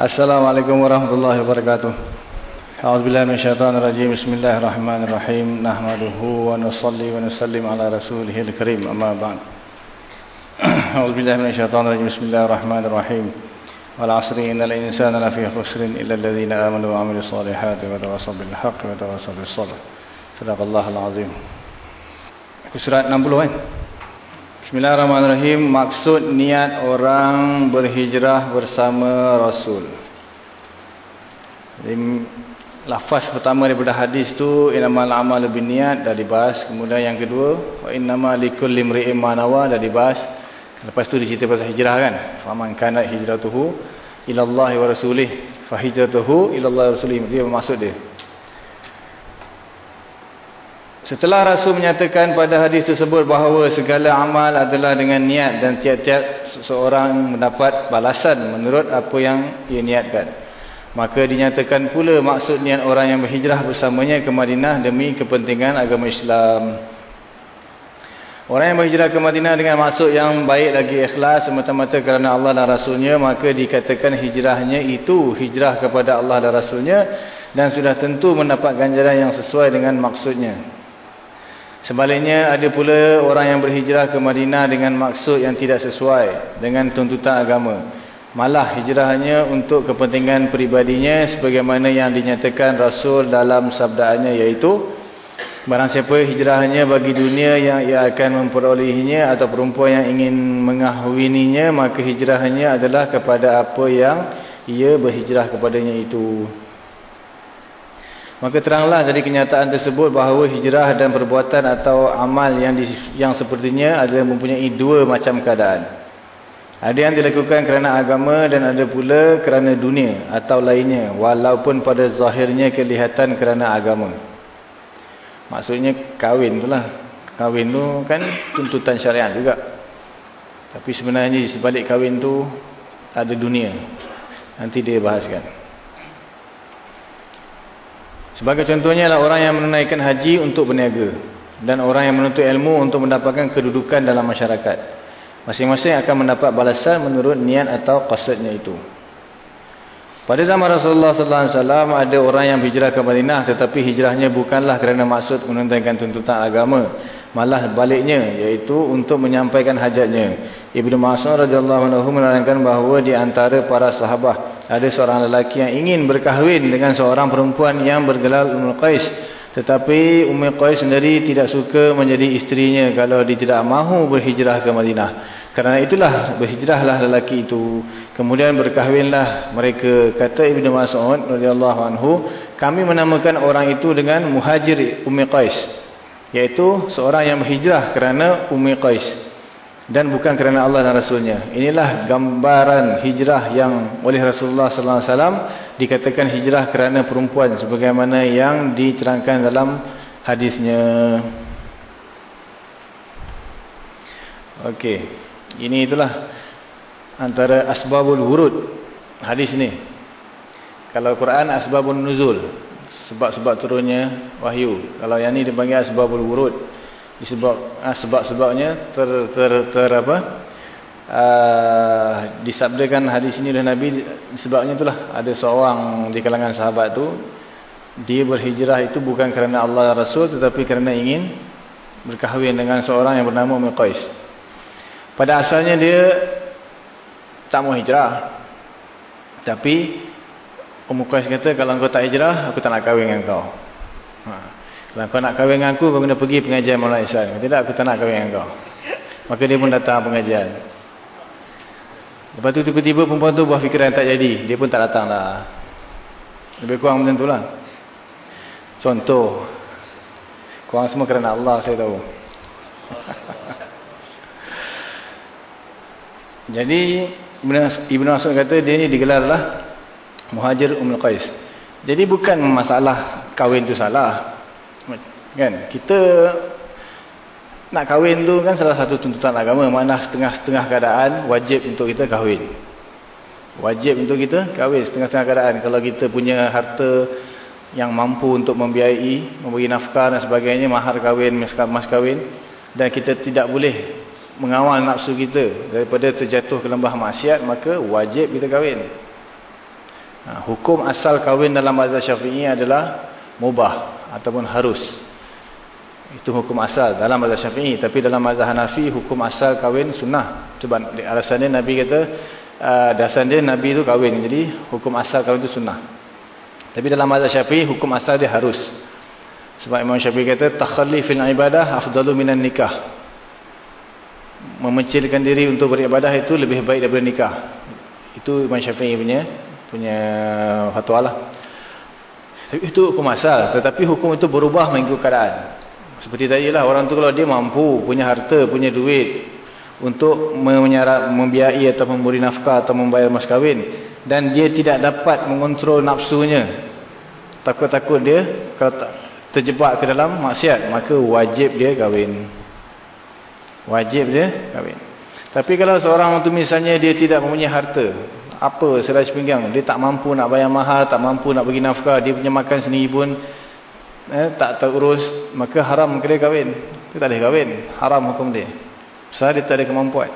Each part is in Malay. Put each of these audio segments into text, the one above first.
السلام عليكم ورحمة الله وبركاته أعوذ بالله من الشيطان الرجيم بسم الله الرحمن الرحيم نحمده ونصلي ونسلم على رسوله الكريم أما بعد أعوذ بالله من الشيطان الرجيم بسم الله الرحمن الرحيم والعصر إن الإنسان لفي خسر إلا الذين آمنوا وعملوا الصالحات وتواصوا بالحق وتواصوا بالصبر صدق الله العظيم كسرات نمبر kan Bismillahirrahmanirrahim. Maksud niat orang berhijrah bersama Rasul. Jadi, lafaz pertama daripada hadis tu innamal a'malu binniyat dah dibahas. Kemudian yang kedua, wa innama likulli imri'in ma nawa dah dibahas. Lepas tu dicerita pasal hijrah kan. Faman kana hijratuhu ila Allah wa rasulih, fa hijratuhu ila Allah wa rasulih. Dia maksud dia. Setelah Rasul menyatakan pada hadis tersebut bahawa segala amal adalah dengan niat dan tiap-tiap seseorang mendapat balasan menurut apa yang ia niatkan. Maka dinyatakan pula maksud niat orang yang berhijrah bersamanya ke Madinah demi kepentingan agama Islam. Orang yang berhijrah ke Madinah dengan maksud yang baik lagi ikhlas semata-mata kerana Allah dan Rasulnya maka dikatakan hijrahnya itu hijrah kepada Allah dan Rasulnya dan sudah tentu mendapat ganjaran yang sesuai dengan maksudnya. Sebaliknya ada pula orang yang berhijrah ke Madinah dengan maksud yang tidak sesuai dengan tuntutan agama. Malah hijrahnya untuk kepentingan peribadinya sebagaimana yang dinyatakan Rasul dalam sabdaannya iaitu Barang siapa hijrahnya bagi dunia yang ia akan memperolehinya atau perempuan yang ingin mengahwininya maka hijrahnya adalah kepada apa yang ia berhijrah kepadanya itu. Maka teranglah dari kenyataan tersebut bahawa hijrah dan perbuatan atau amal yang di, yang sepertinya adalah mempunyai dua macam keadaan. Ada yang dilakukan kerana agama dan ada pula kerana dunia atau lainnya walaupun pada zahirnya kelihatan kerana agama. Maksudnya kahwin itulah. Kahwin tu kan tuntutan syariat juga. Tapi sebenarnya di sebalik kahwin tu ada dunia. Nanti dia bahaskan. Sebagai contohnya adalah orang yang menunaikan haji untuk berniaga. Dan orang yang menuntut ilmu untuk mendapatkan kedudukan dalam masyarakat. Masing-masing akan mendapat balasan menurut niat atau qasadnya itu. Pada zaman Rasulullah SAW ada orang yang hijrah ke Madinah tetapi hijrahnya bukanlah kerana maksud menunaikan tuntutan agama. Malah baliknya iaitu untuk menyampaikan hajatnya. Ibnu Mas'ud radhiyallahu anhu menerangkan bahawa di antara para sahabat ada seorang lelaki yang ingin berkahwin dengan seorang perempuan yang bergelar Ummul Qais. Tetapi Ummul Qais sendiri tidak suka menjadi isterinya kalau dia tidak mahu berhijrah ke Madinah. Kerana itulah berhijrahlah lelaki itu. Kemudian berkahwinlah mereka. Kata Ibnu Mas'ud radhiyallahu anhu, kami menamakan orang itu dengan Muhajir Ummi Qais, yaitu seorang yang berhijrah kerana Ummi Qais dan bukan kerana Allah dan Rasulnya. Inilah gambaran hijrah yang oleh Rasulullah sallallahu alaihi wasallam dikatakan hijrah kerana perempuan sebagaimana yang diterangkan dalam hadisnya. Okey. Ini itulah antara asbabul wurud hadis ni. Kalau Quran asbabun nuzul, sebab-sebab turunnya wahyu. Kalau yang ni dipanggil asbabul wurud. Disebab ah, sebab-sebabnya ter, ter ter apa? Uh, disabdakan hadis ini oleh Nabi sebabnya itulah ada seorang di kalangan sahabat tu dia berhijrah itu bukan kerana Allah Rasul tetapi kerana ingin berkahwin dengan seorang yang bernama Muqais. Pada asalnya dia tak mau hijrah. Tapi Ummu Qais kata kalau kau tak hijrah, aku tak nak kahwin dengan kau. Kalau kau nak kahwin dengan aku, kau kena pergi pengajian Maulana Ihsan. Tidak, aku tak nak kahwin dengan kau. Maka dia pun datang pengajian. Lepas tu tiba-tiba perempuan tu buah fikiran tak jadi. Dia pun tak datang lah. Lebih kurang macam tu lah. Contoh. Korang semua kerana Allah saya tahu. Jadi Ibn Mas'ud kata dia ni digelarlah Muhajir Ummul Qais. Jadi bukan masalah kahwin tu salah. Kan? Kita nak kahwin tu kan salah satu tuntutan agama. Mana setengah-setengah keadaan wajib untuk kita kahwin. Wajib untuk kita kahwin setengah-setengah keadaan. Kalau kita punya harta yang mampu untuk membiayai, memberi nafkah dan sebagainya, mahar kahwin, mas kahwin. Dan kita tidak boleh mengawal nafsu kita daripada terjatuh ke lembah maksiat maka wajib kita kahwin Ha, hukum asal kahwin dalam mazhab syafi'i adalah mubah ataupun harus. Itu hukum asal dalam mazhab syafi'i. Tapi dalam mazhab Hanafi, hukum asal kahwin sunnah. Sebab alasannya Nabi kata, uh, dasar dia Nabi itu kahwin. Jadi hukum asal kahwin itu sunnah. Tapi dalam mazhab syafi'i, hukum asal dia harus. Sebab Imam Syafi'i kata, takhali fil ibadah afdalu minan nikah. Memecilkan diri untuk beribadah itu lebih baik daripada nikah. Itu Imam Syafi'i punya punya fatwa lah. Itu hukum asal. Tetapi hukum itu berubah mengikut keadaan. Seperti tadi lah. Orang tu kalau dia mampu, punya harta, punya duit. Untuk menyarap, membiayai atau memberi nafkah atau membayar mas kahwin. Dan dia tidak dapat mengontrol nafsunya. Takut-takut dia kalau terjebak ke dalam maksiat. Maka wajib dia kahwin. Wajib dia kahwin. Tapi kalau seorang itu misalnya dia tidak mempunyai harta apa selai sepinggang. Dia tak mampu nak bayar mahal tak mampu nak bagi nafkah dia punya makan sendiri pun eh, tak terurus maka haram dia kahwin. Dia tak boleh kahwin. Haram hukum dia. Sebab dia tak ada kemampuan.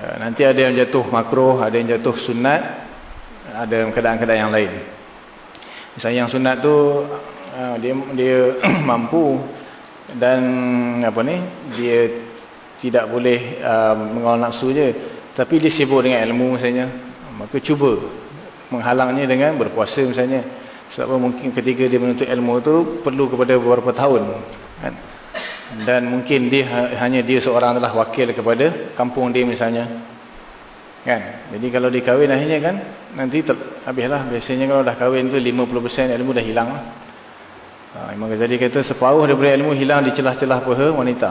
Eh, nanti ada yang jatuh makruh ada yang jatuh sunat ada keadaan-keadaan yang lain. Misalnya yang sunat tu eh, dia dia mampu dan apa ni dia tidak boleh uh, mengawal nafsu je tapi dia sibuk dengan ilmu misalnya. Maka cuba menghalangnya dengan berpuasa misalnya. Sebab mungkin ketika dia menuntut ilmu itu perlu kepada beberapa tahun. Kan? Dan mungkin dia ha-, hanya dia seorang adalah wakil kepada kampung dia misalnya. Kan? Jadi kalau dia kahwin akhirnya kan nanti habislah. Biasanya kalau dah kahwin tu 50% ilmu dah hilang. Ha, Imam Ghazali kata separuh daripada ilmu hilang di celah-celah peha wanita.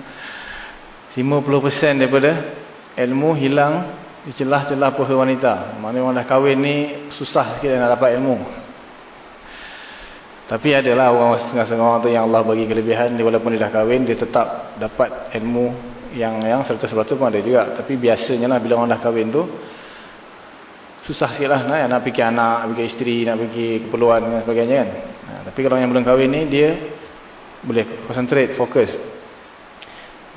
50% daripada ilmu hilang di celah-celah puasa wanita. Maknanya orang dah kahwin ni susah sikit nak dapat ilmu. Tapi adalah orang setengah-setengah orang tu yang Allah bagi kelebihan dia walaupun dia dah kahwin dia tetap dapat ilmu yang yang 100% pun ada juga. Tapi biasanya lah bila orang dah kahwin tu susah sikit lah nak, nak fikir anak, nak fikir isteri, nak fikir keperluan dan sebagainya kan. Nah, tapi kalau yang belum kahwin ni dia boleh concentrate, fokus.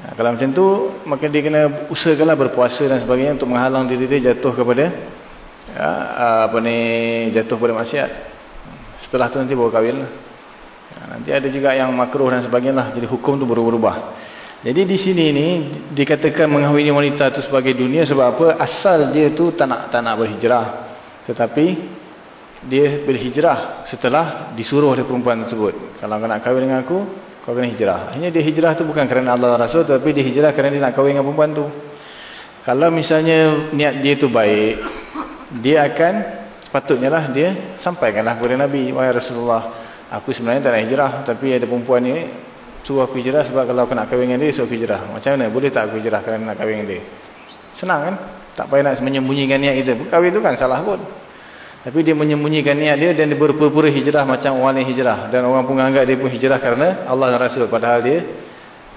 Ha, kalau macam tu, maka dia kena usahakanlah berpuasa dan sebagainya untuk menghalang diri dia jatuh kepada ya, apa ni jatuh kepada maksiat. Setelah tu nanti bawa kahwin lah. Nanti ada juga yang makruh dan sebagainya lah. Jadi hukum tu berubah-ubah. Jadi di sini ni dikatakan mengahwini wanita tu sebagai dunia sebab apa? Asal dia tu tak nak, tak nak berhijrah. Tetapi dia berhijrah setelah disuruh oleh perempuan tersebut. Kalau kau nak kahwin dengan aku, kau kena hijrah. Akhirnya dia hijrah tu bukan kerana Allah Rasul tapi dia hijrah kerana dia nak kahwin dengan perempuan tu. Kalau misalnya niat dia tu baik, dia akan sepatutnya lah dia sampaikanlah kepada Nabi, wahai Rasulullah, aku sebenarnya tak nak hijrah tapi ada perempuan ni suruh aku hijrah sebab kalau aku nak kahwin dengan dia suruh aku hijrah. Macam mana? Boleh tak aku hijrah kerana nak kahwin dengan dia? Senang kan? Tak payah nak menyembunyikan niat kita. Kahwin tu kan salah pun. Tapi dia menyembunyikan niat dia dan dia berpura-pura hijrah macam orang lain hijrah. Dan orang pun anggap dia pun hijrah kerana Allah dan Rasul. Padahal dia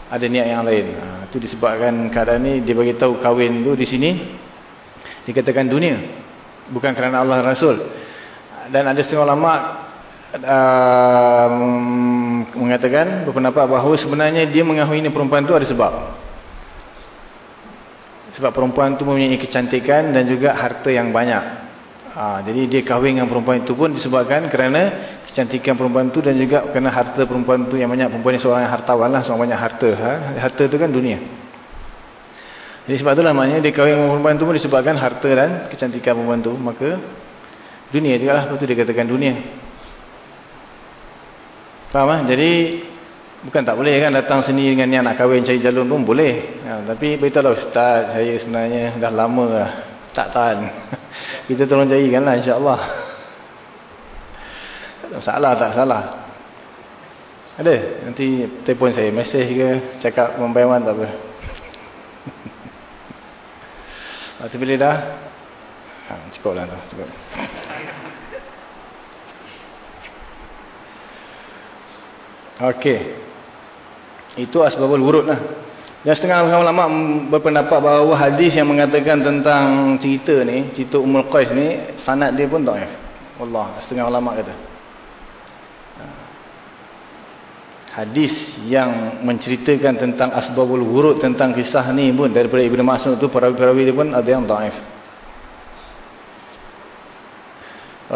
ada niat yang lain. Ha, itu disebabkan keadaan ni dia bagi tahu kahwin tu di sini. Dikatakan dunia. Bukan kerana Allah dan Rasul. Dan ada setengah ulama uh, mengatakan berpendapat bahawa sebenarnya dia mengahwini perempuan tu ada sebab. Sebab perempuan tu mempunyai kecantikan dan juga harta yang banyak. Ha, jadi dia kahwin dengan perempuan itu pun disebabkan kerana kecantikan perempuan itu dan juga kerana harta perempuan itu yang banyak perempuan ini seorang yang hartawan lah, seorang banyak harta. Ha? Harta itu kan dunia. Jadi sebab itulah maknanya dia kahwin dengan perempuan itu pun disebabkan harta dan kecantikan perempuan itu. Maka dunia juga lah, itu dia katakan dunia. Faham lah? Jadi bukan tak boleh kan datang sini dengan niat nak kahwin cari jalur pun boleh. Ha, tapi beritahu lah Ustaz, saya sebenarnya dah lama lah tak tahan. Kita tolong carikanlah insya-Allah. Tak salah tak salah. Ada nanti telefon saya mesej ke cakap membayar tak apa. Waktu bila dah? Ha, cukuplah tu, cukup. Okey. Itu asbabul wurud lah. Dan setengah ulama berpendapat bahawa hadis yang mengatakan tentang cerita ni, cerita Ummul Qais ni, sanad dia pun dhaif. Allah, setengah ulama kata. Ha. Hadis yang menceritakan tentang asbabul wurud tentang kisah ni pun daripada Ibnu Mas'ud tu perawi-perawi dia pun ada yang dhaif.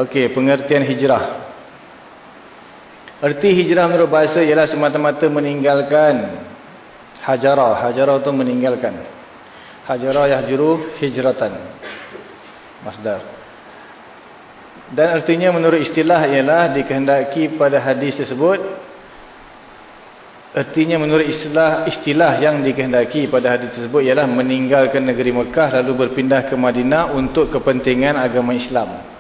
Okey, pengertian hijrah. Erti hijrah menurut bahasa ialah semata-mata meninggalkan hajarah. Hajarah itu meninggalkan. Hajarah yahjuru hijratan. Masdar. Dan artinya menurut istilah ialah dikehendaki pada hadis tersebut. Artinya menurut istilah istilah yang dikehendaki pada hadis tersebut ialah meninggalkan negeri Mekah lalu berpindah ke Madinah untuk kepentingan agama Islam.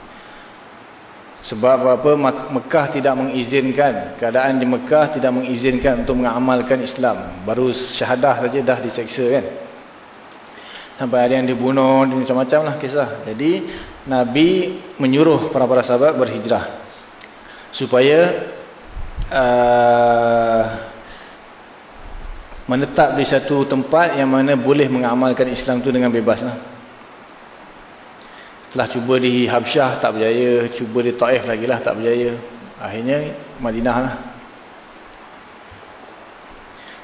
Sebab apa Mekah tidak mengizinkan, keadaan di Mekah tidak mengizinkan untuk mengamalkan Islam. Baru syahadah saja dah diseksa kan. Sampai ada yang dibunuh, macam-macam lah kisah. Jadi Nabi menyuruh para-para sahabat berhijrah. Supaya uh, menetap di satu tempat yang mana boleh mengamalkan Islam tu dengan bebas lah. Telah cuba di Habsyah tak berjaya, cuba di Taif lagi lah tak berjaya. Akhirnya Madinah lah.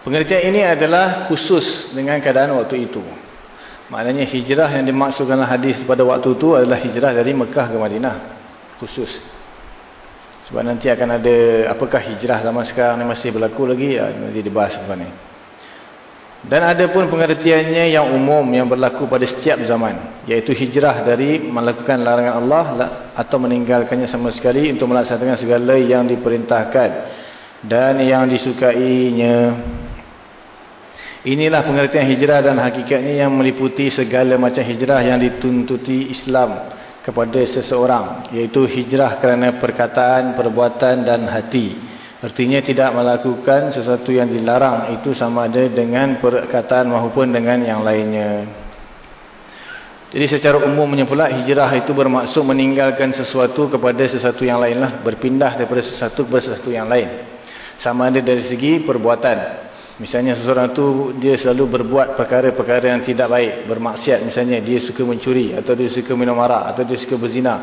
Pengertian ini adalah khusus dengan keadaan waktu itu. Maknanya hijrah yang dimaksudkan hadis pada waktu itu adalah hijrah dari Mekah ke Madinah. Khusus. Sebab nanti akan ada apakah hijrah zaman sekarang ni masih berlaku lagi. Ya, nanti dibahas lepas ni. Dan ada pun pengertiannya yang umum yang berlaku pada setiap zaman. Iaitu hijrah dari melakukan larangan Allah atau meninggalkannya sama sekali untuk melaksanakan segala yang diperintahkan. Dan yang disukainya. Inilah pengertian hijrah dan hakikatnya yang meliputi segala macam hijrah yang dituntuti Islam kepada seseorang. Iaitu hijrah kerana perkataan, perbuatan dan hati. Artinya tidak melakukan sesuatu yang dilarang itu sama ada dengan perkataan maupun dengan yang lainnya. Jadi secara umumnya pula hijrah itu bermaksud meninggalkan sesuatu kepada sesuatu yang lain lah. Berpindah daripada sesuatu kepada sesuatu yang lain. Sama ada dari segi perbuatan. Misalnya seseorang itu dia selalu berbuat perkara-perkara yang tidak baik. Bermaksiat misalnya dia suka mencuri atau dia suka minum arak atau dia suka berzina.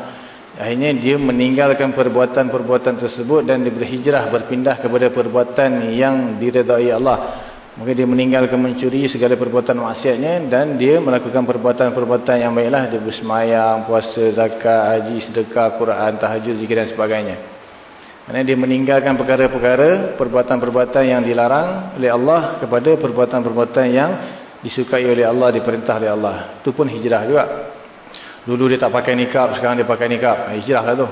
Akhirnya dia meninggalkan perbuatan-perbuatan tersebut dan dia berhijrah berpindah kepada perbuatan yang diredai Allah. Maka dia meninggalkan mencuri segala perbuatan maksiatnya dan dia melakukan perbuatan-perbuatan yang baiklah. Dia bersemayang, puasa, zakat, haji, sedekah, Quran, tahajud, zikir dan sebagainya. Kerana dia meninggalkan perkara-perkara, perbuatan-perbuatan yang dilarang oleh Allah kepada perbuatan-perbuatan yang disukai oleh Allah, diperintah oleh Allah. Itu pun hijrah juga. Dulu dia tak pakai nikab, sekarang dia pakai nikab. Hijrah lah tu.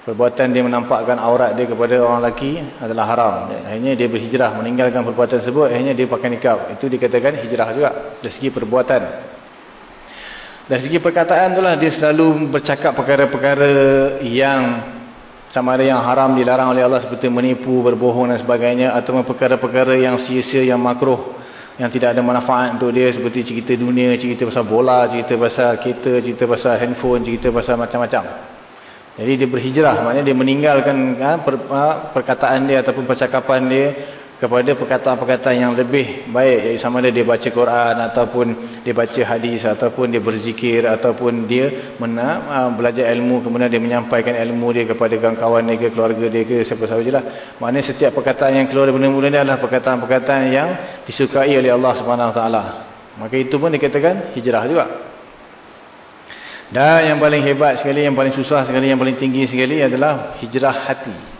Perbuatan dia menampakkan aurat dia kepada orang lelaki adalah haram. Akhirnya dia berhijrah, meninggalkan perbuatan tersebut. Akhirnya dia pakai nikab. Itu dikatakan hijrah juga. Dari segi perbuatan. Dari segi perkataan itulah dia selalu bercakap perkara-perkara yang sama ada yang haram dilarang oleh Allah seperti menipu, berbohong dan sebagainya. Atau perkara-perkara yang sia-sia, yang makruh yang tidak ada manfaat untuk dia seperti cerita dunia, cerita pasal bola, cerita pasal kereta, cerita pasal handphone, cerita pasal macam-macam. Jadi dia berhijrah, maknanya dia meninggalkan ha, per, ha, perkataan dia ataupun percakapan dia kepada perkataan-perkataan yang lebih baik. Iaitu sama ada dia baca Quran ataupun dia baca hadis ataupun dia berzikir ataupun dia mena, uh, belajar ilmu kemudian dia menyampaikan ilmu dia kepada kawan-kawan dia ke keluarga dia ke siapa sahaja lah maknanya setiap perkataan yang keluar dari mulut dia adalah perkataan-perkataan yang disukai oleh Allah Subhanahu Taala. maka itu pun dikatakan hijrah juga. Dan yang paling hebat sekali yang paling susah sekali yang paling tinggi sekali adalah hijrah hati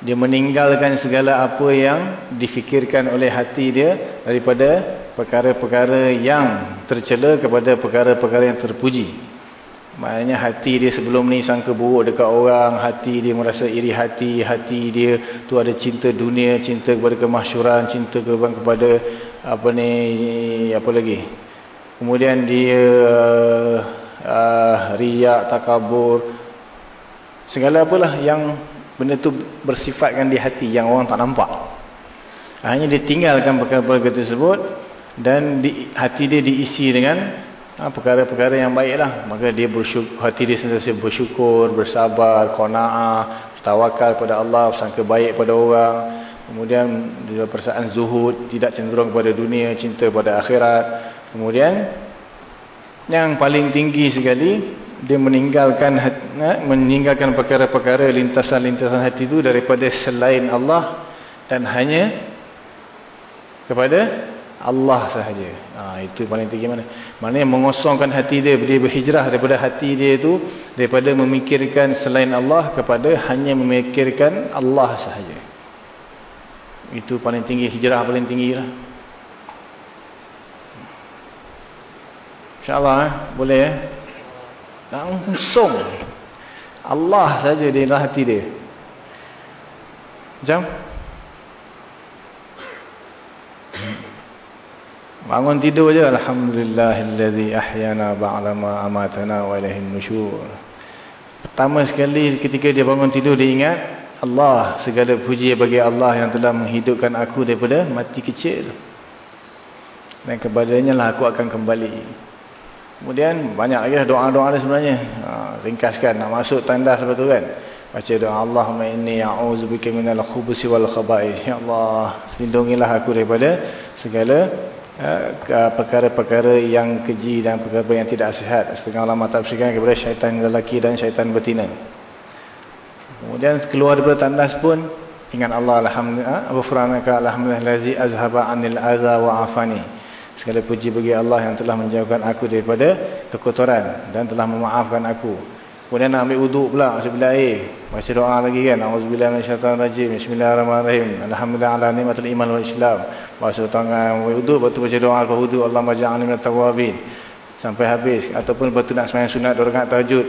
dia meninggalkan segala apa yang difikirkan oleh hati dia daripada perkara-perkara yang tercela kepada perkara-perkara yang terpuji. Maknanya hati dia sebelum ni sangka buruk dekat orang, hati dia merasa iri hati, hati dia tu ada cinta dunia, cinta kepada kemasyuran, cinta kepada apa ni apa lagi. Kemudian dia uh, riak, takabur, segala apalah yang benda tu bersifatkan di hati yang orang tak nampak. Hanya dia tinggalkan perkara-perkara tersebut dan di, hati dia diisi dengan ha, perkara-perkara ha, yang baik lah maka dia bersyukur, hati dia sentiasa bersyukur bersabar, kona'ah tawakal pada Allah, sangka baik pada orang. Kemudian dia perasaan zuhud, tidak cenderung kepada dunia cinta pada akhirat. Kemudian yang paling tinggi sekali dia meninggalkan ha, meninggalkan perkara-perkara lintasan-lintasan hati itu daripada selain Allah dan hanya kepada Allah sahaja. Ha, itu paling tinggi mana. Maknanya mengosongkan hati dia. Dia berhijrah daripada hati dia itu. Daripada memikirkan selain Allah. Kepada hanya memikirkan Allah sahaja. Itu paling tinggi. Hijrah paling tinggi lah. InsyaAllah eh? boleh eh? Langsung. Allah saja di dalam hati dia. Macam? Bangun tidur je alhamdulillahillazi ahyana ba'dama amatana wa ilaihin nusyur. Pertama sekali ketika dia bangun tidur dia ingat Allah segala puji bagi Allah yang telah menghidupkan aku daripada mati kecil. Dan kepadanya lah aku akan kembali. Kemudian banyak lagi doa-doa dia sebenarnya. Ha, ringkaskan nak masuk tandas lepas tu kan. Baca doa Allahumma inni a'udzubika minal khubuthi wal khaba'ith. Ya Allah, lindungilah aku daripada segala perkara-perkara yang keji dan perkara yang tidak sihat. Setengah ulama tafsirkan kepada syaitan lelaki dan syaitan betina. Kemudian keluar daripada tandas pun ingat Allah alhamdulillah ghufranaka alhamdulillazi azhaba anil adza wa afani. Segala puji bagi Allah yang telah menjauhkan aku daripada kekotoran dan telah memaafkan aku. Kemudian nak ambil wuduk pula masuk bilik air. Baca doa lagi kan. Auzubillahi minasyaitonirrajim. Bismillahirrahmanirrahim. Alhamdulillah ala nikmatil iman wal Islam. Baca tangan wuduk lepas tu baca doa lepas wuduk Allahumma ja'alni minat tawwabin. Sampai habis ataupun tu nak sembahyang sunat dua rakaat tahajud.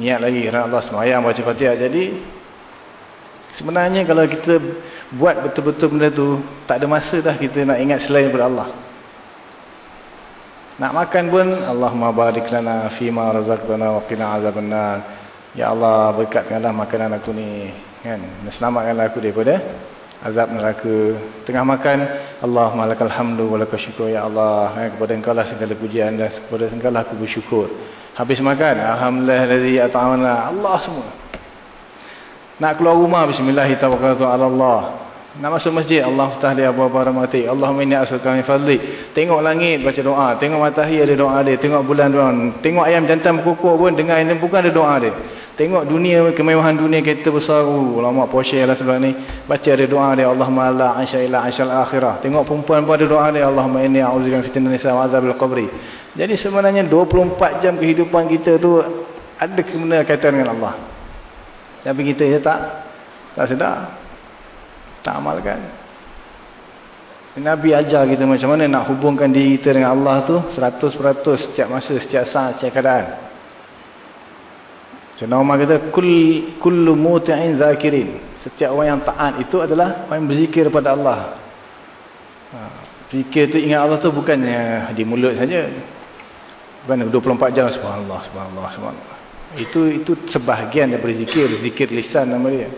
Niat lagi kerana Allah sembahyang baca Fatihah. Jadi sebenarnya kalau kita buat betul-betul benda tu tak ada masa dah kita nak ingat selain daripada Allah. Nak makan pun Allahumma barik lana fima razaqtana wa qina azabannar. Ya Allah berkatkanlah makanan aku ni kan. Selamatkanlah aku daripada azab neraka. Tengah makan Allahumma lakal hamdu wa lakal syukur ya Allah. Ha, kepada Engkau lah segala pujian dan kepada Engkau lah aku bersyukur. Habis makan alhamdulillah allazi at'amana Allah semua. Nak keluar rumah bismillahirrahmanirrahim. Nak masuk masjid Allah tahli abwaab rahmatik. Allahumma inni as'aluka min fadlik. Tengok langit baca doa, tengok matahari ada doa dia, tengok bulan doa. Tengok ayam jantan berkokok pun dengar ini bukan ada doa dia. Tengok dunia kemewahan dunia kereta besar. Uh, lama Porsche lah sebab ni. Baca ada doa dia Allahumma la illa aishal akhirah. Tengok perempuan pun ada doa dia Allahumma inni a'udzubika fitnatin nisa wa azabil qabri. Jadi sebenarnya 24 jam kehidupan kita tu ada kena kaitan dengan Allah. Tapi kita ya tak tak sedar. Tak amalkan. Nabi ajar kita macam mana nak hubungkan diri kita dengan Allah tu 100% setiap masa, setiap saat, setiap keadaan. Cina Umar kata Kul, kullu muti'in zakirin. Setiap orang yang taat itu adalah orang yang berzikir kepada Allah. Ha, zikir tu ingat Allah tu bukannya di mulut saja. Bukan 24 jam subhanallah, subhanallah, subhanallah. Itu itu sebahagian daripada zikir, zikir lisan nama dia.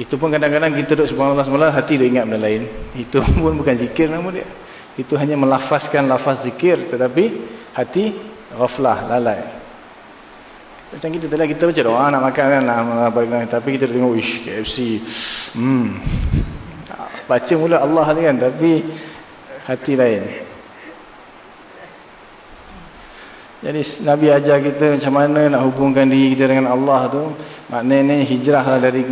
Itu pun kadang-kadang kita duduk subhanallah subhanallah hati dia ingat benda lain. Itu pun bukan zikir nama dia. Itu hanya melafazkan lafaz zikir tetapi hati ghaflah, lalai. Macam kita tadi kita baca doa nak makan kan nak bagaimana tapi kita tengok wish KFC. Hmm. Baca mula Allah kan tapi hati lain. Jadi Nabi ajar kita macam mana nak hubungkan diri kita dengan Allah tu. Maknanya hijrah lah dari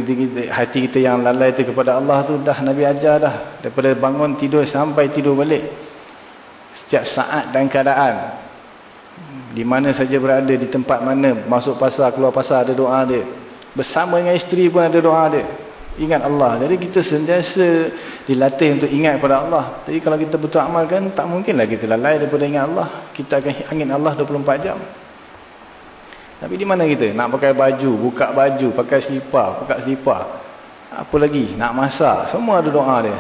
hati kita yang lalai tu kepada Allah tu dah Nabi ajar dah. Daripada bangun tidur sampai tidur balik. Setiap saat dan keadaan. Di mana saja berada, di tempat mana. Masuk pasar, keluar pasar ada doa dia. Bersama dengan isteri pun ada doa dia. Ingat Allah. Jadi kita sentiasa dilatih untuk ingat kepada Allah. Jadi kalau kita betul amalkan, tak mungkinlah kita lalai daripada ingat Allah. Kita akan ingin Allah 24 jam. Tapi di mana kita? Nak pakai baju, buka baju, pakai selipar, buka selipar. Apa lagi? Nak masak. Semua ada doa dia.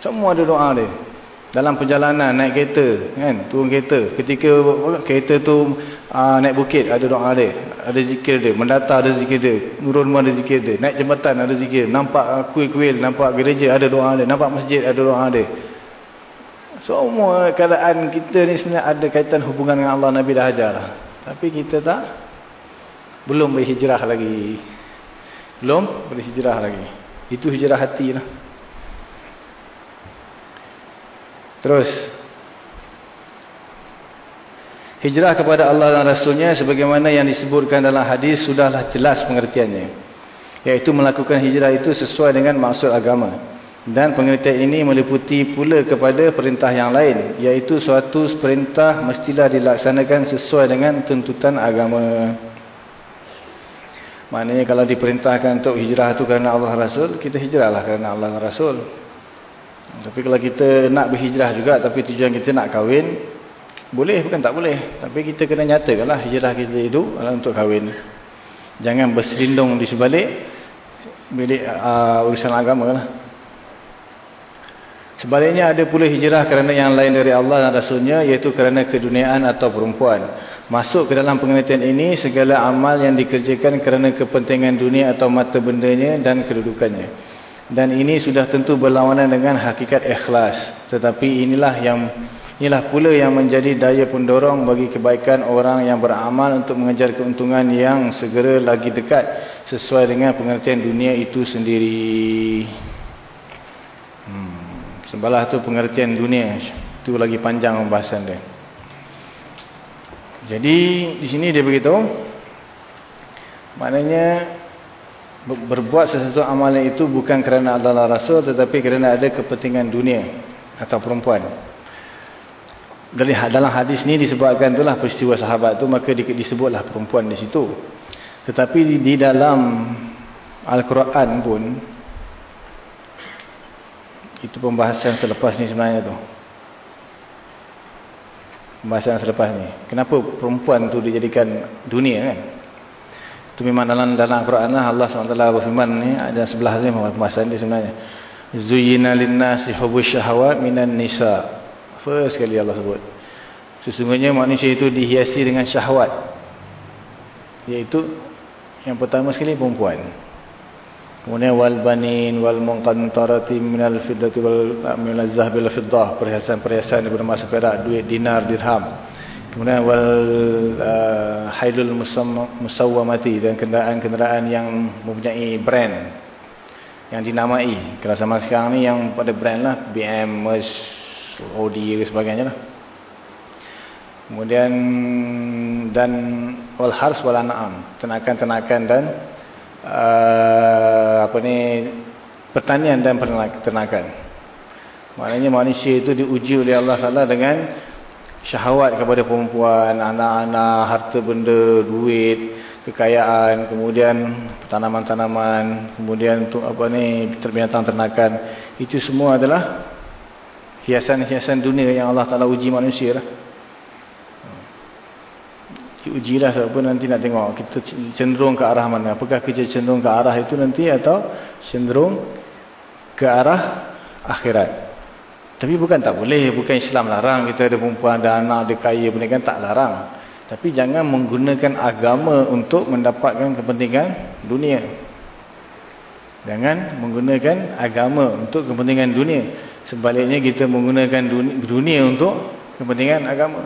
Semua ada doa dia dalam perjalanan naik kereta kan? Turun kereta. Ketika kereta tu aa, naik bukit ada doa dia ada zikir dia mendatar ada zikir dia turun ada zikir dia naik jembatan ada zikir nampak kuil-kuil nampak gereja ada doa dia nampak masjid ada doa dia. Semua keadaan kita ni sebenarnya ada kaitan hubungan dengan Allah Nabi dah ajar tapi kita tak belum berhijrah lagi. Belum berhijrah lagi. Itu hijrah hati lah Terus. Hijrah kepada Allah dan Rasulnya sebagaimana yang disebutkan dalam hadis sudahlah jelas pengertiannya. Iaitu melakukan hijrah itu sesuai dengan maksud agama. Dan pengertian ini meliputi pula kepada perintah yang lain. Iaitu suatu perintah mestilah dilaksanakan sesuai dengan tuntutan agama. Maknanya kalau diperintahkan untuk hijrah itu kerana Allah Rasul, kita hijrahlah kerana Allah Rasul. Tapi kalau kita nak berhijrah juga tapi tujuan kita nak kahwin, boleh bukan tak boleh. Tapi kita kena nyatakanlah hijrah kita itu adalah untuk kahwin. Jangan berselindung di sebalik bilik uh, urusan agama lah. Sebaliknya ada pula hijrah kerana yang lain dari Allah dan Rasulnya iaitu kerana keduniaan atau perempuan. Masuk ke dalam pengertian ini segala amal yang dikerjakan kerana kepentingan dunia atau mata bendanya dan kedudukannya. Dan ini sudah tentu berlawanan dengan hakikat ikhlas. Tetapi inilah yang inilah pula yang menjadi daya pendorong bagi kebaikan orang yang beramal untuk mengejar keuntungan yang segera lagi dekat sesuai dengan pengertian dunia itu sendiri. Hmm. Sebalah tu pengertian dunia. Itu lagi panjang pembahasan dia. Jadi di sini dia beritahu maknanya berbuat sesuatu amalan itu bukan kerana Allah Rasul tetapi kerana ada kepentingan dunia atau perempuan. Dalam hadis ni disebutkan itulah peristiwa sahabat tu maka disebutlah perempuan di situ. Tetapi di dalam Al-Quran pun itu pembahasan selepas ni sebenarnya tu. Pembahasan selepas ni. Kenapa perempuan tu dijadikan dunia kan? Itu memang dalam dalam Al-Quran lah Allah SWT berfirman ni ada sebelah ni pembahasan ni sebenarnya. Zuyina linnasi hubus syahwat minan nisa. First kali Allah sebut. Sesungguhnya manusia itu dihiasi dengan syahwat. Iaitu yang pertama sekali perempuan. Kemudian wal banin wal munqantarati minal fiddati wal minal zahbi wal fiddah, perhiasan-perhiasan daripada emas perak, duit dinar, dirham. Kemudian wal uh, hailul musawwamati dan kenderaan-kenderaan yang mempunyai brand yang dinamai. Kalau sama sekarang ni yang pada brand lah BM, Merc, Audi dan sebagainya lah. Kemudian dan wal hars wal an'am, ternakan-ternakan dan uh, apa ni pertanian dan peternakan. Maknanya manusia itu diuji oleh Allah Taala dengan syahwat kepada perempuan, anak-anak, harta benda, duit, kekayaan, kemudian tanaman-tanaman, kemudian untuk apa ni binatang ternakan. Itu semua adalah hiasan-hiasan dunia yang Allah Taala uji manusia lah. Diujilah sebab nanti nak tengok. Kita cenderung ke arah mana? Apakah kita cenderung ke arah itu nanti atau cenderung ke arah akhirat tapi bukan tak boleh bukan Islam larang. Kita ada perempuan ada anak ada kaya pernikahan tak larang. Tapi jangan menggunakan agama untuk mendapatkan kepentingan dunia. Jangan menggunakan agama untuk kepentingan dunia. Sebaliknya kita menggunakan dunia untuk kepentingan agama.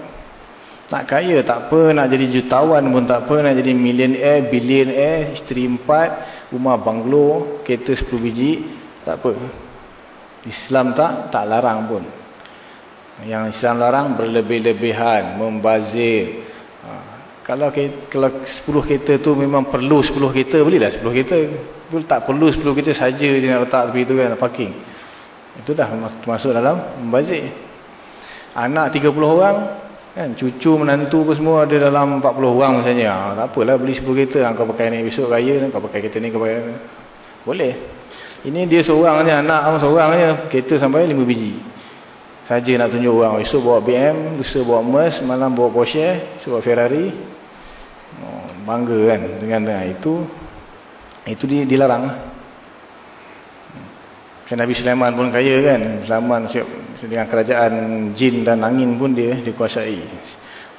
Nak kaya tak apa, nak jadi jutawan pun tak apa, nak jadi millionaire, billionaire, isteri empat, rumah banglo, kereta sepuluh biji, tak apa. Islam tak, tak larang pun. Yang Islam larang berlebih-lebihan, membazir. Ha. Kalau kalau sepuluh kereta tu memang perlu sepuluh kereta, belilah sepuluh kereta. Betul tak perlu sepuluh kereta saja dia nak letak tepi tu kan, parking. Itu dah masuk dalam membazir. Anak tiga puluh orang, Kan cucu menantu apa semua ada dalam 40 orang misalnya. Ha, tak apalah beli 10 kereta kau pakai ni besok raya kau pakai kereta ni kau pakai. Boleh. Ini dia seorang je anak kamu seorang je kereta sampai 5 biji. Saja nak tunjuk orang besok bawa BM, lusa bawa Merc, malam bawa Porsche, bawa Ferrari. Oh, bangga kan dengan, dengan itu. Itu dilarang. Kan Nabi Sulaiman pun kaya kan. Sulaiman dengan kerajaan jin dan angin pun dia dikuasai.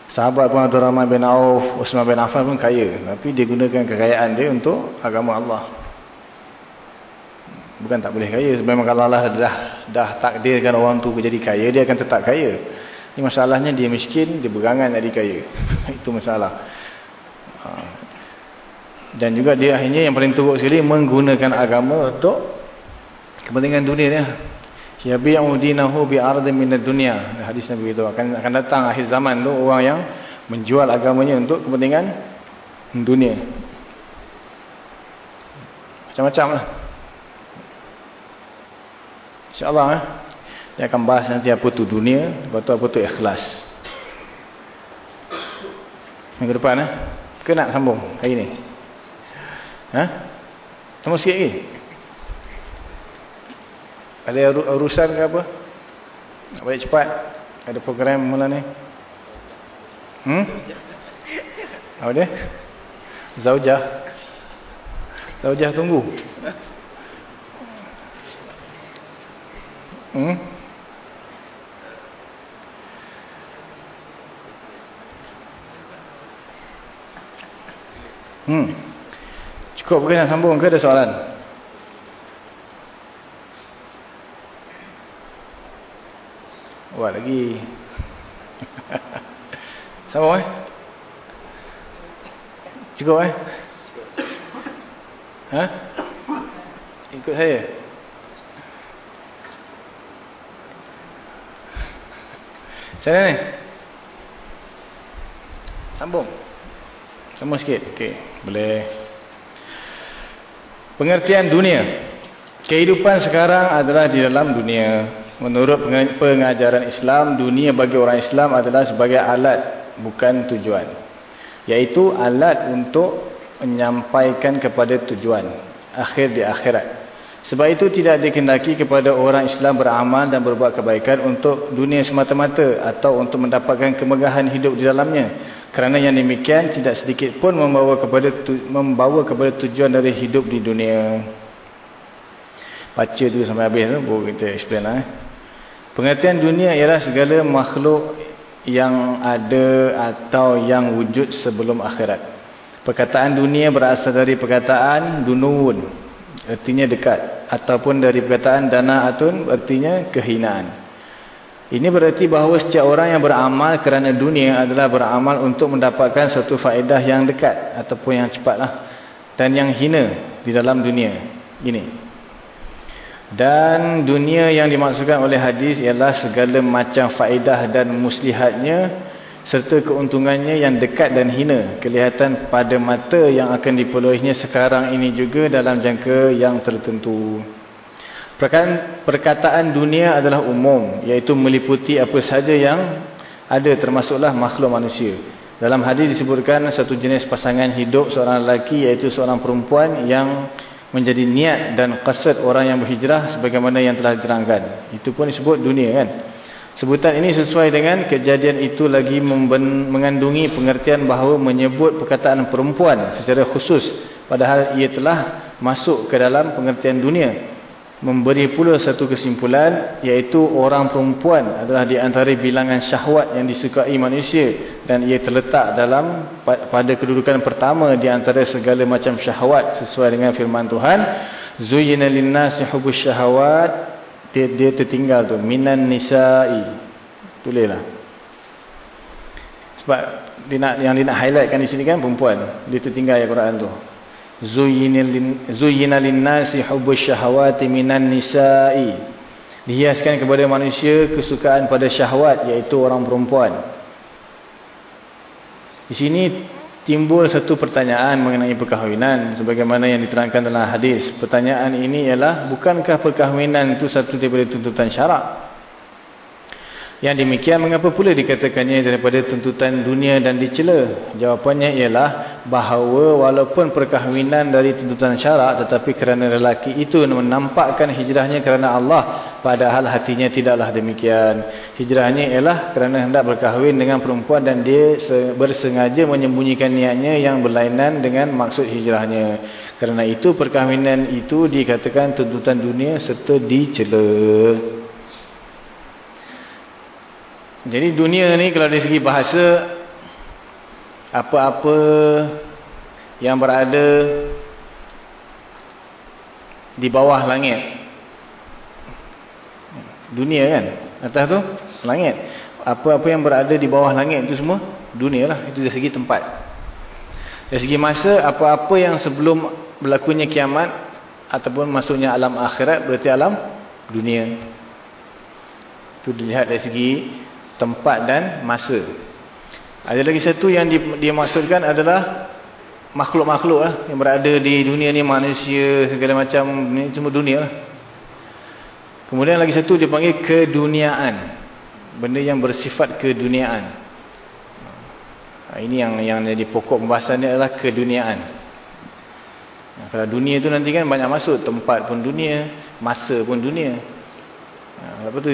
Sahabat pun Abdul Rahman bin Auf, Osman bin Affan pun kaya. Tapi dia gunakan kekayaan dia untuk agama Allah. Bukan tak boleh kaya. Memang kalau Allah dah, dah takdirkan orang tu menjadi kaya, dia akan tetap kaya. Ini masalahnya dia miskin, dia berangan jadi kaya. Itu masalah. Ha. Dan juga dia akhirnya yang paling teruk sekali menggunakan agama untuk kepentingan dunia dia yabi'u dinahu bi'ardin minad dunya hadis Nabi itu akan akan datang akhir zaman tu orang yang menjual agamanya untuk kepentingan dunia macam-macam lah InsyaAllah eh. Dia akan bahas nanti apa tu dunia. Lepas tu apa tu ikhlas. Minggu depan eh. Ke nak sambung hari ni? Ha? Sambung sikit lagi? Ada urusan ke apa? Nak balik cepat? Ada program mula ni? Hmm? Apa dia? Zaujah. Zaujah tunggu. Hmm? Hmm. Cukup ke nak sambung ke ada soalan? Buat lagi. Sambung eh? Cukup eh? Ha? Ikut saya. Sana ni. Sambung. Sambung sikit. Okey, boleh. Pengertian dunia. Kehidupan sekarang adalah di dalam dunia. Menurut pengajaran Islam, dunia bagi orang Islam adalah sebagai alat, bukan tujuan. Iaitu alat untuk menyampaikan kepada tujuan. Akhir di akhirat. Sebab itu tidak dikendaki kepada orang Islam beramal dan berbuat kebaikan untuk dunia semata-mata atau untuk mendapatkan kemegahan hidup di dalamnya. Kerana yang demikian tidak sedikit pun membawa kepada membawa kepada tujuan dari hidup di dunia. Baca tu sampai habis tu, baru kita explain lah. Eh. Pengertian dunia ialah segala makhluk yang ada atau yang wujud sebelum akhirat. Perkataan dunia berasal dari perkataan dunun artinya dekat. Ataupun dari perkataan dana atun artinya kehinaan. Ini berarti bahawa setiap orang yang beramal kerana dunia adalah beramal untuk mendapatkan satu faedah yang dekat ataupun yang cepatlah dan yang hina di dalam dunia. Ini. Dan dunia yang dimaksudkan oleh hadis ialah segala macam faedah dan muslihatnya serta keuntungannya yang dekat dan hina kelihatan pada mata yang akan diperolehinya sekarang ini juga dalam jangka yang tertentu. Perkataan, perkataan dunia adalah umum iaitu meliputi apa saja yang ada termasuklah makhluk manusia. Dalam hadis disebutkan satu jenis pasangan hidup seorang lelaki iaitu seorang perempuan yang menjadi niat dan qasad orang yang berhijrah sebagaimana yang telah diterangkan. Itu pun disebut dunia kan. Sebutan ini sesuai dengan kejadian itu lagi mengandungi pengertian bahawa menyebut perkataan perempuan secara khusus padahal ia telah masuk ke dalam pengertian dunia. Memberi pula satu kesimpulan iaitu orang perempuan adalah di antara bilangan syahwat yang disukai manusia dan ia terletak dalam pada kedudukan pertama di antara segala macam syahwat sesuai dengan firman Tuhan. Zuyyina lin-nasi hubbus syahawat dia, dia tertinggal tu. Minan nisa'i. Tulislah. Sebab dia nak, yang dia nak highlightkan di sini kan perempuan. Dia tertinggal ayat Quran tu. Zuyyina lin-nasi hubbus syahawati minan nisa'i. Dihiaskan kepada manusia kesukaan pada syahwat iaitu orang perempuan. Di sini timbul satu pertanyaan mengenai perkahwinan sebagaimana yang diterangkan dalam hadis. Pertanyaan ini ialah bukankah perkahwinan itu satu daripada tuntutan syarak? Yang demikian mengapa pula dikatakannya daripada tuntutan dunia dan dicela? Jawapannya ialah bahawa walaupun perkahwinan dari tuntutan syarak tetapi kerana lelaki itu menampakkan hijrahnya kerana Allah padahal hatinya tidaklah demikian. Hijrahnya ialah kerana hendak berkahwin dengan perempuan dan dia bersengaja menyembunyikan niatnya yang berlainan dengan maksud hijrahnya. Kerana itu perkahwinan itu dikatakan tuntutan dunia serta dicela. Jadi dunia ni kalau dari segi bahasa apa-apa yang berada di bawah langit. Dunia kan? Atas tu langit. Apa-apa yang berada di bawah langit itu semua dunia lah. Itu dari segi tempat. Dari segi masa apa-apa yang sebelum berlakunya kiamat ataupun masuknya alam akhirat berarti alam dunia. Itu dilihat dari segi tempat dan masa. Ada lagi satu yang dia maksudkan adalah makhluk-makhluk lah yang berada di dunia ni manusia segala macam ni cuma dunia lah. Kemudian lagi satu dia panggil keduniaan. Benda yang bersifat keduniaan. Ha, ini yang yang jadi pokok pembahasan dia adalah keduniaan. Kalau dunia tu nanti kan banyak masuk. Tempat pun dunia. Masa pun dunia. Ha, lepas tu.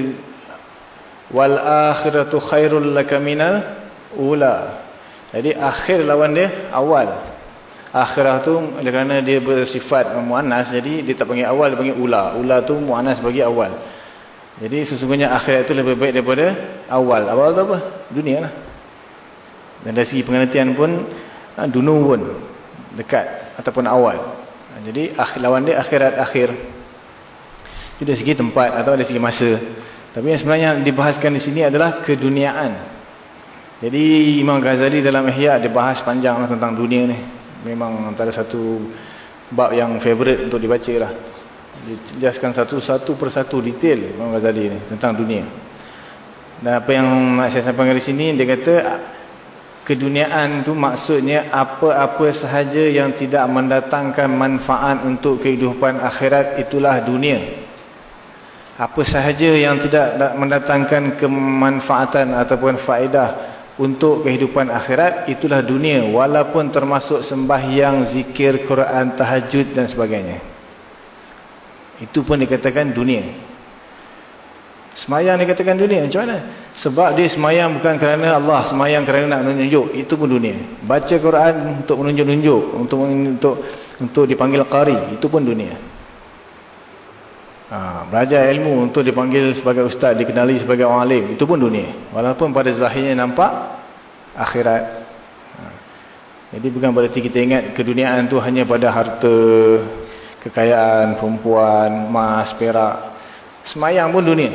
Wal akhiratu khairul laka minal ula. Jadi akhir lawan dia awal. Akhirah tu kerana dia bersifat muannas jadi dia tak panggil awal dia panggil ula. Ula tu muannas bagi awal. Jadi sesungguhnya akhirat itu lebih baik daripada awal. Awal tu apa? Dunia lah. Dan dari segi pengertian pun ha, dunu pun dekat ataupun awal. Jadi lawan dia akhirat akhir. Itu dari segi tempat atau dari segi masa. Tapi yang sebenarnya dibahaskan di sini adalah keduniaan. Jadi Imam Ghazali dalam Ihya dia bahas panjang lah tentang dunia ni memang antara satu bab yang favourite untuk dibaca lah. Dijelaskan satu-satu persatu detail Imam Ghazali ni tentang dunia. Dan apa yang nak saya sampaikan di sini, dia kata keduniaan tu maksudnya apa-apa sahaja yang tidak mendatangkan manfaat untuk kehidupan akhirat itulah dunia. Apa sahaja yang tidak mendatangkan kemanfaatan ataupun faedah untuk kehidupan akhirat itulah dunia walaupun termasuk sembahyang zikir Quran tahajud dan sebagainya. Itu pun dikatakan dunia. Semayang dikatakan dunia macam mana? Sebab dia semayang bukan kerana Allah semayang kerana nak menunjuk itu pun dunia. Baca Quran untuk menunjuk-nunjuk untuk untuk untuk dipanggil qari itu pun dunia Ha, belajar ilmu untuk dipanggil sebagai ustaz, dikenali sebagai orang alim, itu pun dunia. Walaupun pada zahirnya nampak akhirat. Ha, jadi bukan berarti kita ingat keduniaan tu hanya pada harta, kekayaan, perempuan, emas, perak. Semayang pun dunia.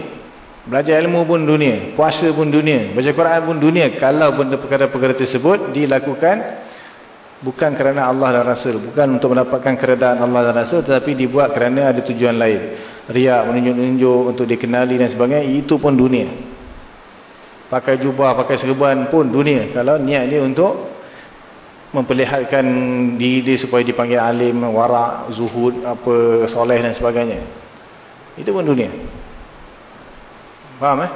Belajar ilmu pun dunia. Puasa pun dunia. Baca Quran pun dunia. Kalau benda perkara-perkara tersebut dilakukan Bukan kerana Allah dan Rasul. Bukan untuk mendapatkan keredaan Allah dan Rasul. Tetapi dibuat kerana ada tujuan lain. Riak, menunjuk-nunjuk, untuk dikenali dan sebagainya. Itu pun dunia. Pakai jubah, pakai serban pun dunia. Kalau niat dia untuk memperlihatkan diri dia supaya dipanggil alim, warak, zuhud, apa, soleh dan sebagainya. Itu pun dunia. Faham eh?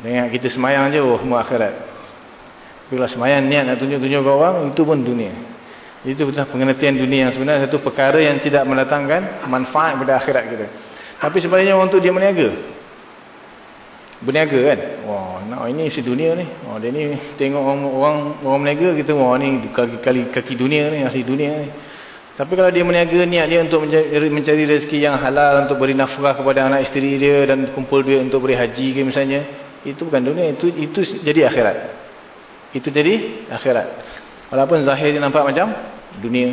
Dengan kita semayang je, oh, semua akhirat. Bila semayang niat nak tunjuk-tunjuk ke orang, itu pun dunia. Itu betul pengertian dunia yang sebenarnya satu perkara yang tidak mendatangkan manfaat pada akhirat kita. Tapi sebenarnya untuk dia berniaga. Berniaga kan? Wah, nak ini si dunia ni. Wah, dia ni tengok orang orang, orang berniaga kita, wah ni kaki, kaki, kaki dunia ni, asli dunia ni. Tapi kalau dia berniaga niat dia untuk mencari, mencari rezeki yang halal untuk beri nafkah kepada anak isteri dia dan kumpul duit untuk beri haji ke misalnya, itu bukan dunia, itu itu jadi akhirat. Itu jadi akhirat. Walaupun zahir dia nampak macam dunia.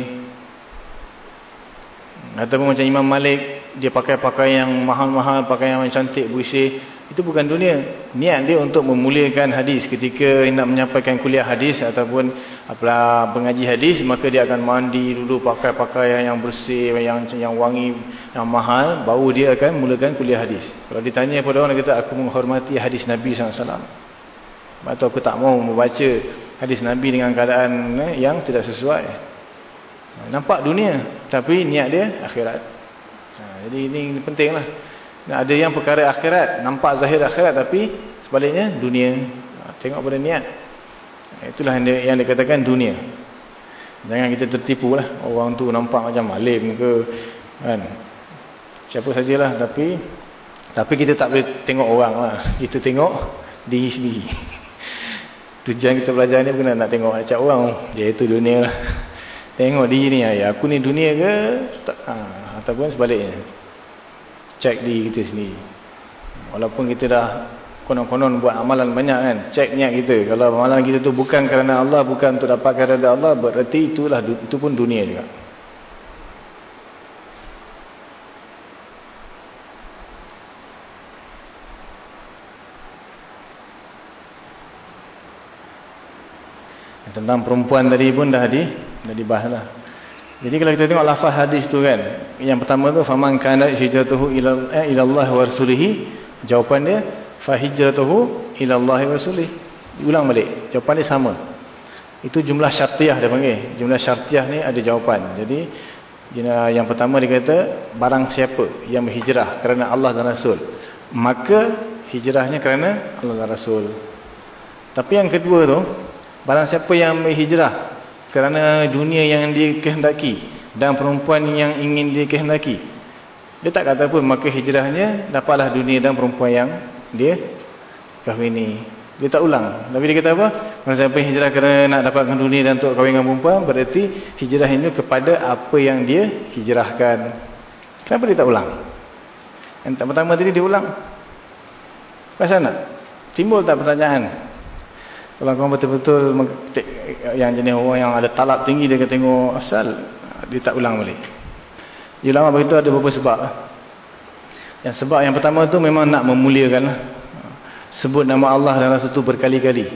Ataupun macam Imam Malik, dia pakai pakai yang mahal-mahal, pakai yang cantik, bersih. Itu bukan dunia. Niat dia untuk memuliakan hadis. Ketika nak menyampaikan kuliah hadis ataupun apalah pengaji hadis, maka dia akan mandi dulu pakai pakaian yang bersih, yang yang wangi, yang mahal. Baru dia akan mulakan kuliah hadis. Kalau ditanya kepada orang, dia kata, aku menghormati hadis Nabi SAW. Atau aku tak mau membaca hadis Nabi dengan keadaan eh, yang tidak sesuai. Nampak dunia. Tapi niat dia akhirat. Ha, jadi ini pentinglah. Nah, ada yang perkara akhirat. Nampak zahir akhirat tapi sebaliknya dunia. Ha, tengok pada niat. Itulah yang, dia, yang dikatakan dunia. Jangan kita tertipu lah. Orang tu nampak macam alim ke. Kan? Siapa sajalah. Tapi tapi kita tak boleh tengok orang lah. Kita tengok diri sendiri. Tujuan kita belajar ni bukan nak tengok macam orang. Dia itu dunia lah. Tengok diri ni. Aku ni dunia ke? Ha, ataupun sebaliknya. Cek diri kita sendiri. Walaupun kita dah konon-konon buat amalan banyak kan. Cek niat kita. Kalau amalan kita tu bukan kerana Allah. Bukan untuk dapatkan kerana Allah. Berarti itulah itu pun dunia juga. Tentang perempuan tadi pun dah di dah dibahas lah. Jadi kalau kita tengok lafaz hadis tu kan, yang pertama tu faman kana hijratuhu ila eh, Allah wa rasulihi, jawapan dia fa hijratuhu ila Allah wa rasulihi. Diulang balik. Jawapan dia sama. Itu jumlah syartiyah dia panggil. Jumlah syartiyah ni ada jawapan. Jadi Yang pertama dia kata barang siapa yang berhijrah kerana Allah dan Rasul, maka hijrahnya kerana Allah dan Rasul. Tapi yang kedua tu, barang siapa yang berhijrah kerana dunia yang dikehendaki dan perempuan yang ingin dikehendaki. Dia tak kata pun maka hijrahnya dapatlah dunia dan perempuan yang dia kahwini. Dia tak ulang. Tapi dia kata apa? Kalau sampai hijrah kerana nak dapatkan dunia dan untuk kahwin dengan perempuan, berarti hijrah ini kepada apa yang dia hijrahkan. Kenapa dia tak ulang? Yang pertama tadi dia ulang. Pasal nak? Timbul tak pertanyaan? Kalau kau betul-betul yang jenis orang yang ada talap tinggi, dia kata tengok asal, dia tak ulang balik. Dia lama begitu ada beberapa sebab. Yang sebab yang pertama tu memang nak memuliakan sebut nama Allah dan Rasul itu berkali-kali.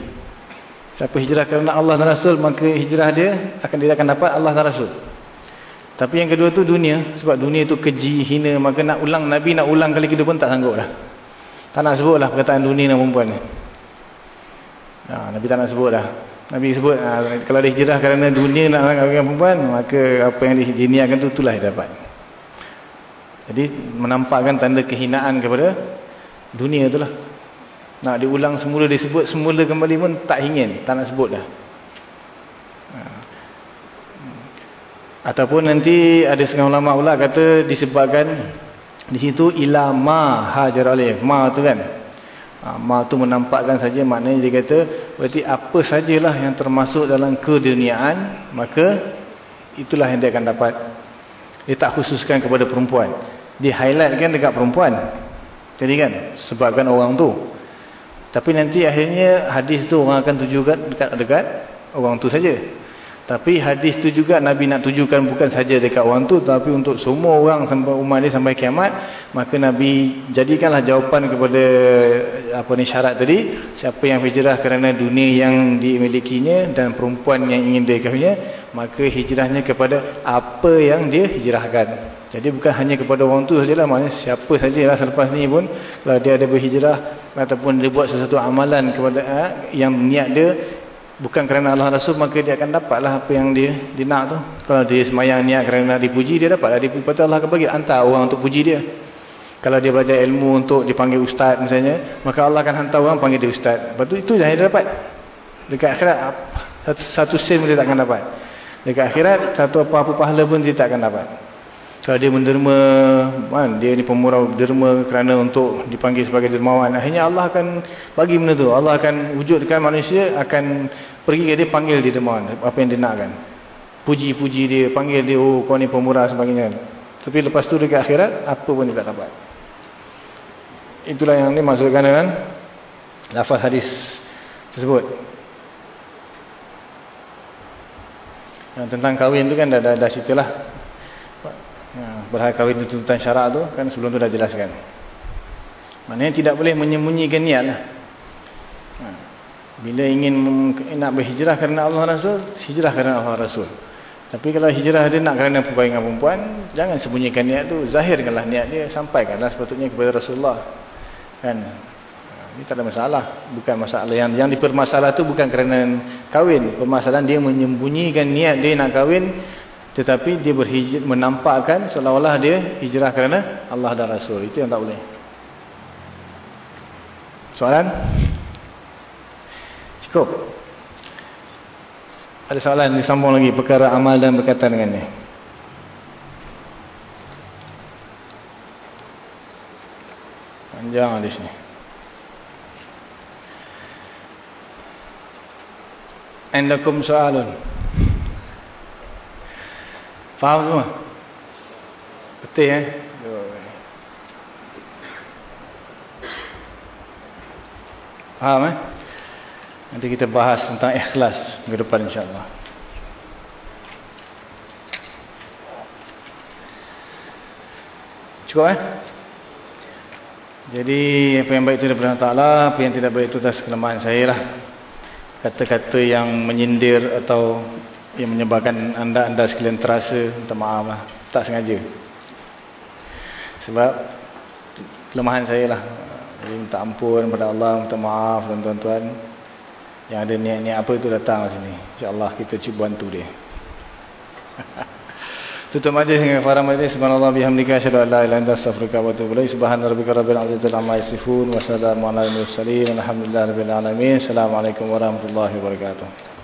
Siapa hijrah kerana Allah dan Rasul, maka hijrah dia akan dia akan dapat Allah dan Rasul. Tapi yang kedua tu dunia, sebab dunia itu keji, hina, maka nak ulang Nabi nak ulang kali kedua pun tak sanggup dah. Tak nak sebut lah perkataan dunia dan perempuan ni. Ha, Nabi tak nak sebut dah. Nabi sebut ha, kalau dia hijrah kerana dunia nak kahwin dengan perempuan, maka apa yang dia diniakan tu itulah dia dapat. Jadi menampakkan tanda kehinaan kepada dunia itulah. Nak diulang semula disebut semula kembali pun tak ingin, tak nak sebut dah. Ha. Ataupun nanti ada setengah ulama pula kata disebabkan di situ ila ma hajar alif. Ma tu kan. Ha, ma tu menampakkan saja maknanya dia kata berarti apa sajalah yang termasuk dalam keduniaan maka itulah yang dia akan dapat. Dia tak khususkan kepada perempuan. Dia highlightkan dekat perempuan. Jadi kan sebabkan orang tu tapi nanti akhirnya hadis tu orang akan tujukan dekat-dekat orang tu saja. Tapi hadis tu juga Nabi nak tujukan bukan saja dekat orang tu tapi untuk semua orang sampai umat ni sampai kiamat, maka Nabi jadikanlah jawapan kepada apa ni syarat tadi, siapa yang hijrah kerana dunia yang dimilikinya dan perempuan yang ingin dia kahwinnya, maka hijrahnya kepada apa yang dia hijrahkan. Jadi bukan hanya kepada orang tu sajalah maknanya siapa sajalah selepas ni pun kalau dia ada berhijrah ataupun dia buat sesuatu amalan kepada eh, yang niat dia bukan kerana Allah Rasul maka dia akan dapatlah apa yang dia dia nak tu. Kalau dia semayang niat kerana dipuji dia dapatlah dipuji Allah akan bagi hantar orang untuk puji dia. Kalau dia belajar ilmu untuk dipanggil ustaz misalnya, maka Allah akan hantar orang panggil dia ustaz. Tu itu yang dia dapat. Dekat akhirat satu, satu sen dia tak akan dapat. Dekat akhirat satu apa-apa pahala pun dia tak akan dapat. Kalau dia menderma, kan, dia ni pemurah derma kerana untuk dipanggil sebagai dermawan. Akhirnya Allah akan bagi benda tu. Allah akan wujudkan manusia, akan pergi ke dia, panggil dia dermawan. Apa yang dia nakkan. Puji-puji dia, panggil dia, oh kau ni pemurah sebagainya. Tapi lepas tu dekat akhirat, apa pun dia tak dapat. Itulah yang ni maksudkan dengan lafaz hadis tersebut. Tentang kahwin tu kan dah, dah, dah cerita lah. Ya, berhak kahwin tuntutan syarak tu kan sebelum tu dah jelaskan. Maknanya tidak boleh menyembunyikan niat lah. Ha. Bila ingin nak berhijrah kerana Allah Rasul, hijrah kerana Allah Rasul. Tapi kalau hijrah dia nak kerana dengan perempuan, jangan sembunyikan niat tu, zahirkanlah niat dia, sampaikanlah sepatutnya kepada Rasulullah. Kan? Ha, ini tak ada masalah. Bukan masalah yang yang dipermasalah tu bukan kerana kahwin. Permasalahan dia menyembunyikan niat dia nak kahwin tetapi dia berhijrah menampakkan seolah-olah dia hijrah kerana Allah dan Rasul. Itu yang tak boleh. Soalan? Cukup. Ada soalan disambung lagi perkara amal dan berkaitan dengannya. Panjang hadis ni. Andakum soalun. Faham semua? Betul eh? Faham eh? Nanti kita bahas tentang ikhlas ke depan insyaAllah. Cukup eh? Jadi apa yang baik itu daripada Ta'ala, apa yang tidak baik itu atas kelemahan saya lah. Kata-kata yang menyindir atau yang menyebabkan anda-anda sekalian terasa minta maaf lah. Tak sengaja. Sebab kelemahan saya lah. Jadi minta ampun kepada Allah, minta maaf tuan-tuan. Yang ada niat-niat apa itu datang ke sini. InsyaAllah kita cuba bantu dia. Tutup majlis dengan para majlis. Subhanallah bihamdika asyhadu an la ilaha illa anta astaghfiruka wa atubu ilaik. Subhana rabbika rabbil izzati amma yasifun wa salamun alal mursalin. Alhamdulillahirabbil alamin. Assalamualaikum warahmatullahi wabarakatuh.